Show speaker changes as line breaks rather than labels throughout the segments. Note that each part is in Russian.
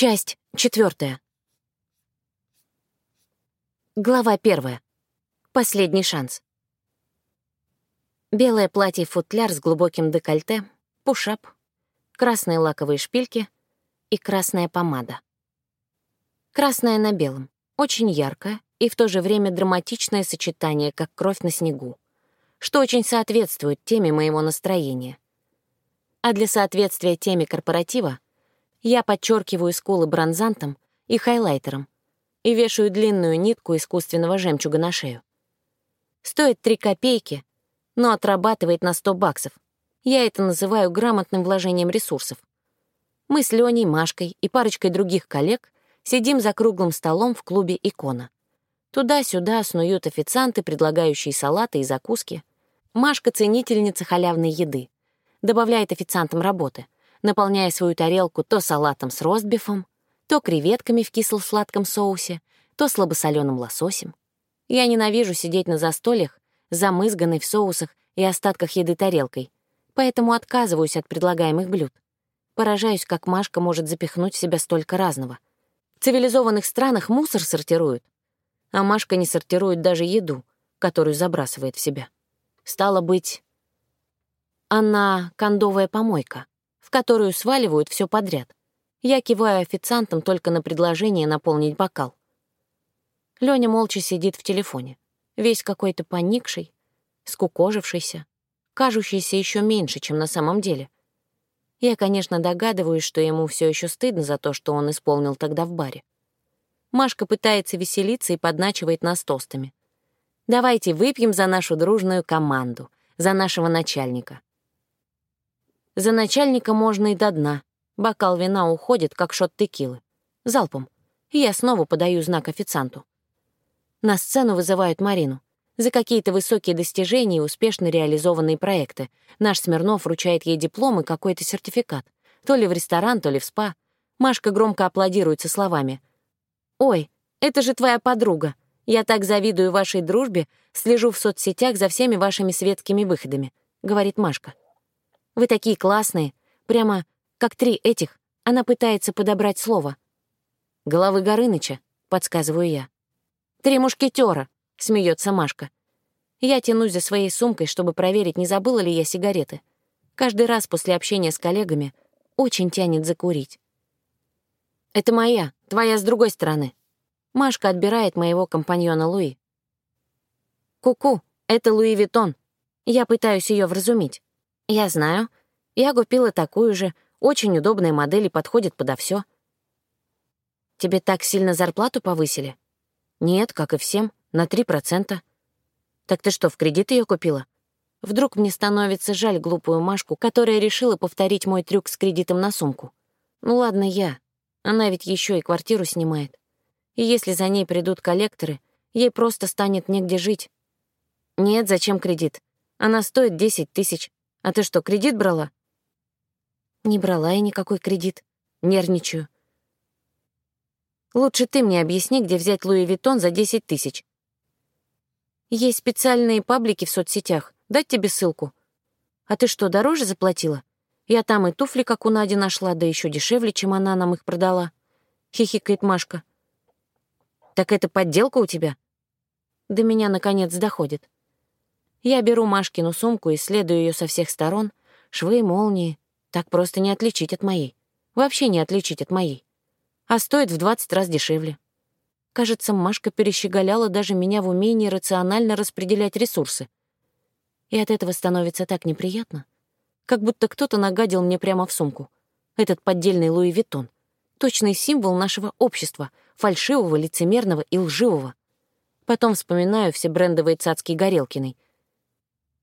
Часть четвертая. Глава первая. Последний шанс. Белое платье-футляр с глубоким декольте, пушап, красные лаковые шпильки и красная помада. Красная на белом, очень яркое и в то же время драматичное сочетание, как кровь на снегу, что очень соответствует теме моего настроения. А для соответствия теме корпоратива я подчеркиваю скулы бронзантом и хайлайтером и вешаю длинную нитку искусственного жемчуга на шею. Стоит три копейки, но отрабатывает на 100 баксов. Я это называю грамотным вложением ресурсов. Мы с Леней, Машкой и парочкой других коллег сидим за круглым столом в клубе «Икона». Туда-сюда снуют официанты, предлагающие салаты и закуски. Машка — ценительница халявной еды. Добавляет официантам работы — наполняя свою тарелку то салатом с ростбифом, то креветками в кисло-сладком соусе, то слабосоленым лососем. Я ненавижу сидеть на застольях, замызганной в соусах и остатках еды тарелкой, поэтому отказываюсь от предлагаемых блюд. Поражаюсь, как Машка может запихнуть в себя столько разного. В цивилизованных странах мусор сортируют, а Машка не сортирует даже еду, которую забрасывает в себя. Стало быть, она кондовая помойка в которую сваливают все подряд. Я киваю официантам только на предложение наполнить бокал. Лёня молча сидит в телефоне, весь какой-то поникший, скукожившийся, кажущийся еще меньше, чем на самом деле. Я, конечно, догадываюсь, что ему все еще стыдно за то, что он исполнил тогда в баре. Машка пытается веселиться и подначивает нас тостами. «Давайте выпьем за нашу дружную команду, за нашего начальника. За начальника можно и до дна. Бокал вина уходит, как шот текилы. Залпом. Я снова подаю знак официанту. На сцену вызывают Марину. За какие-то высокие достижения и успешно реализованные проекты. Наш Смирнов вручает ей диплом и какой-то сертификат. То ли в ресторан, то ли в спа. Машка громко аплодируется словами. «Ой, это же твоя подруга. Я так завидую вашей дружбе, слежу в соцсетях за всеми вашими светскими выходами», — говорит Машка. Вы такие классные, прямо как три этих. Она пытается подобрать слово. «Головы Горыныча», — подсказываю я. «Три мушкетера», — смеется Машка. Я тянусь за своей сумкой, чтобы проверить, не забыла ли я сигареты. Каждый раз после общения с коллегами очень тянет закурить. «Это моя, твоя с другой стороны». Машка отбирает моего компаньона Луи. «Ку-ку, это Луи Виттон». Я пытаюсь ее вразумить. «Я знаю. Я купила такую же. Очень удобная модель и подходит подо все. «Тебе так сильно зарплату повысили?» «Нет, как и всем, на 3%. «Так ты что, в кредит ее купила?» Вдруг мне становится жаль глупую Машку, которая решила повторить мой трюк с кредитом на сумку. Ну ладно, я. Она ведь еще и квартиру снимает. И если за ней придут коллекторы, ей просто станет негде жить. Нет, зачем кредит? Она стоит 10 тысяч. А ты что, кредит брала? Не брала я никакой кредит. Нервничаю. Лучше ты мне объясни, где взять Луи Виттон за 10 тысяч. Есть специальные паблики в соцсетях. Дать тебе ссылку. А ты что, дороже заплатила? Я там и туфли, как у Нади, нашла, да еще дешевле, чем она нам их продала. Хихикает Машка. Так это подделка у тебя? До меня, наконец, доходит. Я беру Машкину сумку, исследую ее со всех сторон, швы, молнии. Так просто не отличить от моей. Вообще не отличить от моей. А стоит в 20 раз дешевле. Кажется, Машка перещеголяла даже меня в умении рационально распределять ресурсы. И от этого становится так неприятно. Как будто кто-то нагадил мне прямо в сумку. Этот поддельный Луи Виттон. Точный символ нашего общества, фальшивого, лицемерного и лживого. Потом вспоминаю все брендовые цацки Горелкиной —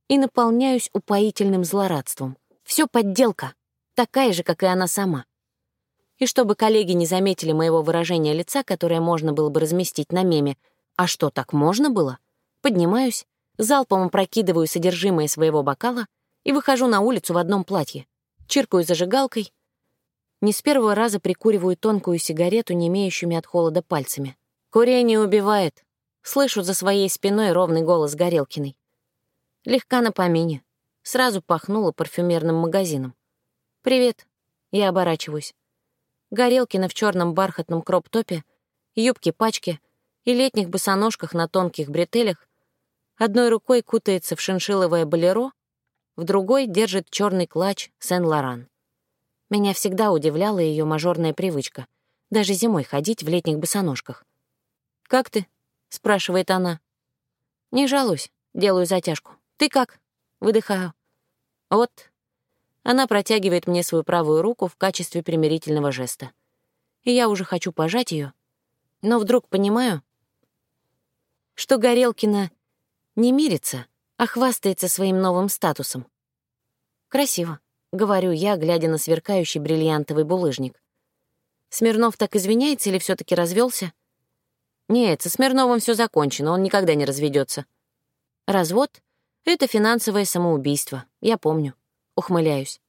и наполняюсь упоительным злорадством. Все подделка, такая же, как и она сама. И чтобы коллеги не заметили моего выражения лица, которое можно было бы разместить на меме «А что, так можно было?», поднимаюсь, залпом опрокидываю содержимое своего бокала и выхожу на улицу в одном платье, чиркаю зажигалкой, не с первого раза прикуриваю тонкую сигарету, не имеющими от холода пальцами. «Курение убивает», — слышу за своей спиной ровный голос Горелкиной. Легка на помине. Сразу пахнула парфюмерным магазином. «Привет». Я оборачиваюсь. Горелкина в черном бархатном кроп-топе, юбке-пачке и летних босоножках на тонких бретелях, одной рукой кутается в шиншиловое болеро, в другой держит черный клатч Сен-Лоран. Меня всегда удивляла ее мажорная привычка — даже зимой ходить в летних босоножках. «Как ты?» — спрашивает она. «Не жалуюсь, делаю затяжку. Ты как?» Выдыхаю. «Вот». Она протягивает мне свою правую руку в качестве примирительного жеста. И я уже хочу пожать ее, но вдруг понимаю, что Горелкина не мирится, а хвастается своим новым статусом. Красиво. — говорю я, глядя на сверкающий бриллиантовый булыжник. Смирнов так извиняется или все таки развелся? Нет, со Смирновым все закончено, он никогда не разведется. Развод — это финансовое самоубийство, я помню. Ухмыляюсь.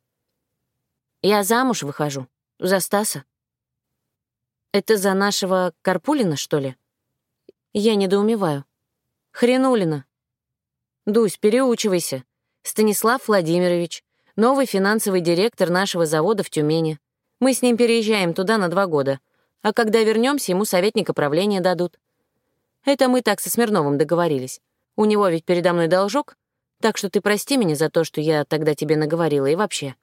Я замуж выхожу. За Стаса. Это за нашего Карпулина, что ли? Я недоумеваю. Хренулина. Дусь, переучивайся. Станислав Владимирович, новый финансовый директор нашего завода в Тюмени. Мы с ним переезжаем туда на два года, а когда вернемся, ему советника правления дадут. Это мы так со Смирновым договорились. У него ведь передо мной должок, так что ты прости меня за то, что я тогда тебе наговорила, и вообще.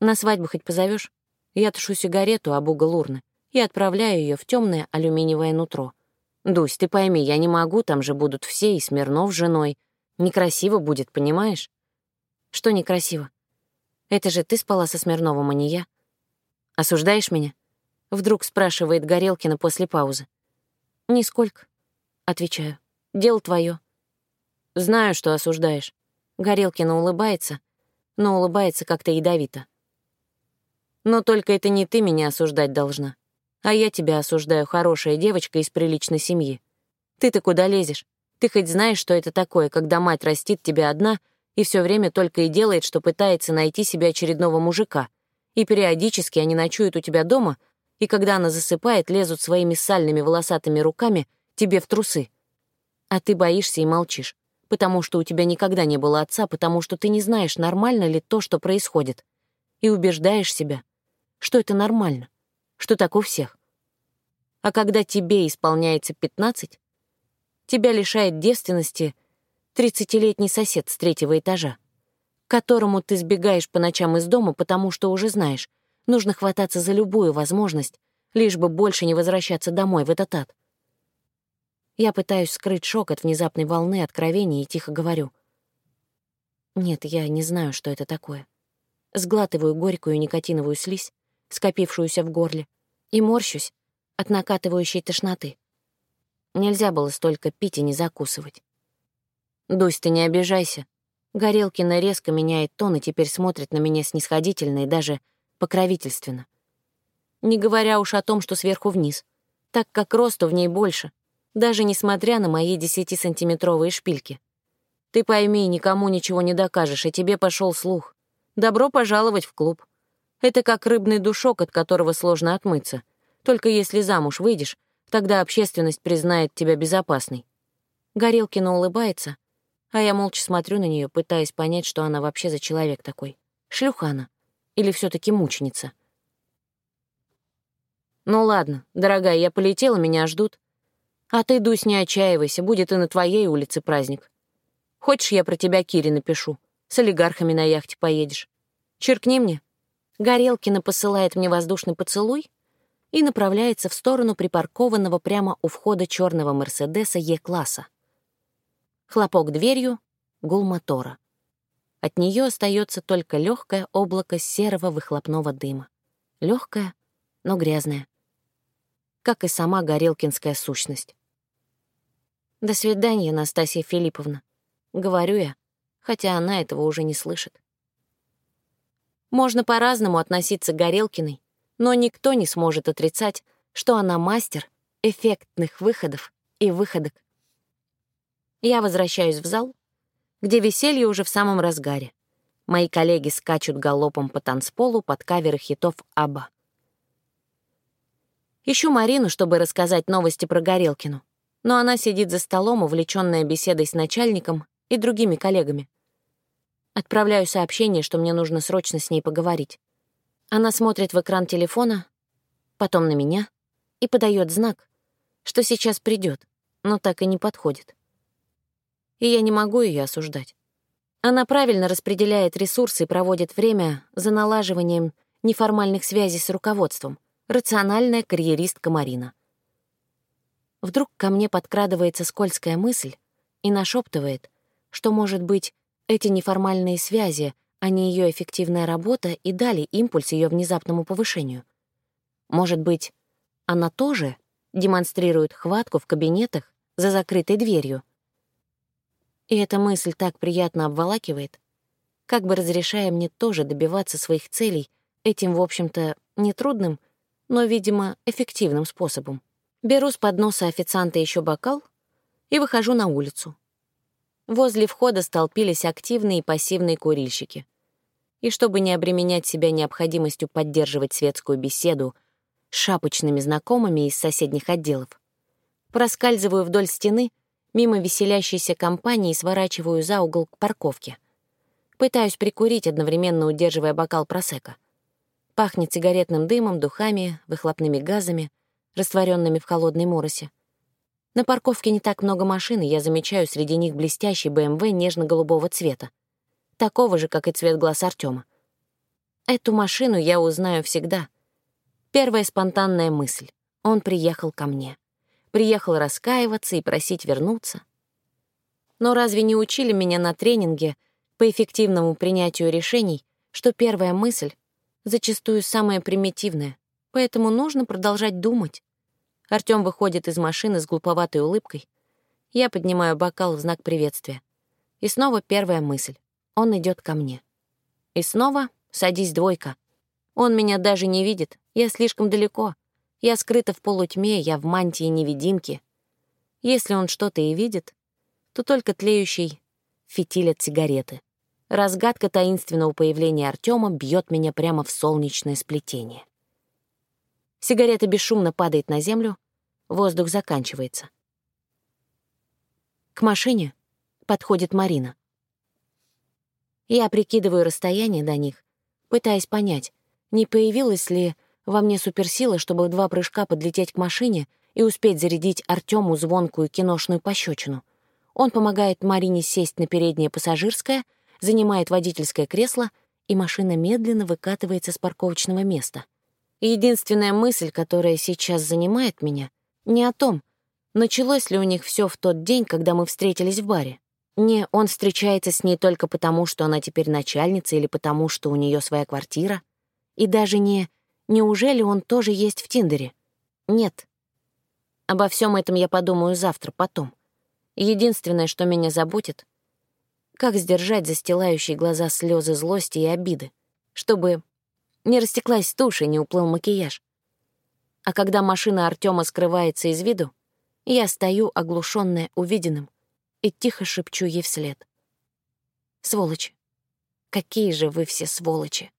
На свадьбу хоть позовешь? Я тушу сигарету об угол урны и отправляю ее в темное алюминиевое нутро. Дусь, ты пойми, я не могу, там же будут все, и Смирнов с женой. Некрасиво будет, понимаешь? Что некрасиво? Это же ты спала со Смирновым, а не я. Осуждаешь меня? Вдруг спрашивает Горелкина после паузы. Нисколько. Отвечаю. Дело твое. Знаю, что осуждаешь. Горелкина улыбается, но улыбается как-то ядовито. Но только это не ты меня осуждать должна, а я тебя осуждаю, хорошая девочка из приличной семьи. Ты-то куда лезешь? Ты хоть знаешь, что это такое, когда мать растит тебя одна — и все время только и делает, что пытается найти себе очередного мужика. И периодически они ночуют у тебя дома, и когда она засыпает, лезут своими сальными волосатыми руками тебе в трусы. А ты боишься и молчишь, потому что у тебя никогда не было отца, потому что ты не знаешь, нормально ли то, что происходит. И убеждаешь себя, что это нормально, что так у всех. А когда тебе исполняется 15, тебя лишает девственности — тридцатилетний сосед с третьего этажа, которому ты сбегаешь по ночам из дома, потому что уже знаешь, нужно хвататься за любую возможность, лишь бы больше не возвращаться домой в этот ад. Я пытаюсь скрыть шок от внезапной волны откровений и тихо говорю. Нет, я не знаю, что это такое. Сглатываю горькую никотиновую слизь, скопившуюся в горле, и морщусь от накатывающей тошноты. Нельзя было столько пить и не закусывать. «Дусь, ты не обижайся». Горелкина резко меняет тон и теперь смотрит на меня снисходительно и даже покровительственно. Не говоря уж о том, что сверху вниз, так как росту в ней больше, даже несмотря на мои десятисантиметровые шпильки. Ты пойми, никому ничего не докажешь, и тебе пошел слух. Добро пожаловать в клуб. Это как рыбный душок, от которого сложно отмыться. Только если замуж выйдешь, тогда общественность признает тебя безопасной. Горелкина улыбается, а я молча смотрю на нее, пытаясь понять, что она вообще за человек такой. Шлюха она. Или все таки мученица. Ну ладно, дорогая, я полетела, меня ждут. А ты, Дусь, не отчаивайся, будет и на твоей улице праздник. Хочешь, я про тебя Кире напишу? С олигархами на яхте поедешь. Черкни мне. Горелкина посылает мне воздушный поцелуй и направляется в сторону припаркованного прямо у входа черного Мерседеса Е-класса. Хлопок дверью, гул мотора. От нее остается только легкое облако серого выхлопного дыма. Легкое, но грязное. Как и сама горелкинская сущность. «До свидания, Настасья Филипповна», — говорю я, хотя она этого уже не слышит. Можно по-разному относиться к Горелкиной, но никто не сможет отрицать, что она мастер эффектных выходов и выходок. Я возвращаюсь в зал, где веселье уже в самом разгаре. Мои коллеги скачут галопом по танцполу под каверы хитов Аба. Ищу Марину, чтобы рассказать новости про Горелкину, но она сидит за столом, увлечённая беседой с начальником и другими коллегами. Отправляю сообщение, что мне нужно срочно с ней поговорить. Она смотрит в экран телефона, потом на меня и подает знак, что сейчас придет, но так и не подходит. И я не могу ее осуждать. Она правильно распределяет ресурсы и проводит время за налаживанием неформальных связей с руководством. Рациональная карьеристка Марина. Вдруг ко мне подкрадывается скользкая мысль и нашептывает, что, может быть, эти неформальные связи, а не ее эффективная работа, и дали импульс ее внезапному повышению. Может быть, она тоже демонстрирует хватку в кабинетах за закрытой дверью. И эта мысль так приятно обволакивает, как бы разрешая мне тоже добиваться своих целей этим, в общем-то, нетрудным, но, видимо, эффективным способом. Беру с подноса официанта еще бокал и выхожу на улицу. Возле входа столпились активные и пассивные курильщики. И чтобы не обременять себя необходимостью поддерживать светскую беседу с шапочными знакомыми из соседних отделов, проскальзываю вдоль стены, мимо веселящейся компании и сворачиваю за угол к парковке. Пытаюсь прикурить, одновременно удерживая бокал просека. Пахнет сигаретным дымом, духами, выхлопными газами — растворенными в холодной моросе. На парковке не так много машин, и я замечаю среди них блестящий БМВ нежно-голубого цвета. Такого же, как и цвет глаз Артема. Эту машину я узнаю всегда. Первая спонтанная мысль. Он приехал ко мне. Приехал раскаиваться и просить вернуться. Но разве не учили меня на тренинге по эффективному принятию решений, что первая мысль зачастую самая примитивная, поэтому нужно продолжать думать. Артём выходит из машины с глуповатой улыбкой. Я поднимаю бокал в знак приветствия. И снова первая мысль. Он идет ко мне. И снова «садись, двойка». Он меня даже не видит, я слишком далеко. Я скрыта в полутьме, я в мантии невидимки. Если он что-то и видит, то только тлеющий фитиль от сигареты. Разгадка таинственного появления Артема бьет меня прямо в солнечное сплетение. Сигарета бесшумно падает на землю, воздух заканчивается. К машине подходит Марина. Я прикидываю расстояние до них, пытаясь понять, не появилась ли во мне суперсила, чтобы в два прыжка подлететь к машине и успеть зарядить Артему звонкую киношную пощечину. Он помогает Марине сесть на переднее пассажирское, занимает водительское кресло, и машина медленно выкатывается с парковочного места. Единственная мысль, которая сейчас занимает меня, не о том, началось ли у них все в тот день, когда мы встретились в баре. Не он встречается с ней только потому, что она теперь начальница или потому, что у нее своя квартира. И даже не «неужели он тоже есть в Тиндере?» Нет. Обо всем этом я подумаю завтра, потом. Единственное, что меня заботит — как сдержать застилающие глаза слезы злости и обиды, чтобы не растеклась тушь и не уплыл макияж. А когда машина Артема скрывается из виду, я стою, оглушенная увиденным, и тихо шепчу ей вслед. «Сволочи! Какие же вы все сволочи!»